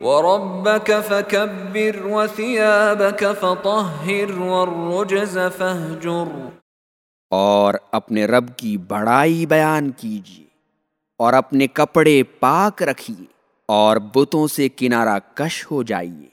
وربك فكبر وثيابك فطهر والرجز فاهجر اور اپنے رب کی بڑائی بیان کیجیے اور اپنے کپڑے پاک رکھیے اور بتوں سے کنارہ کش ہو جائیے۔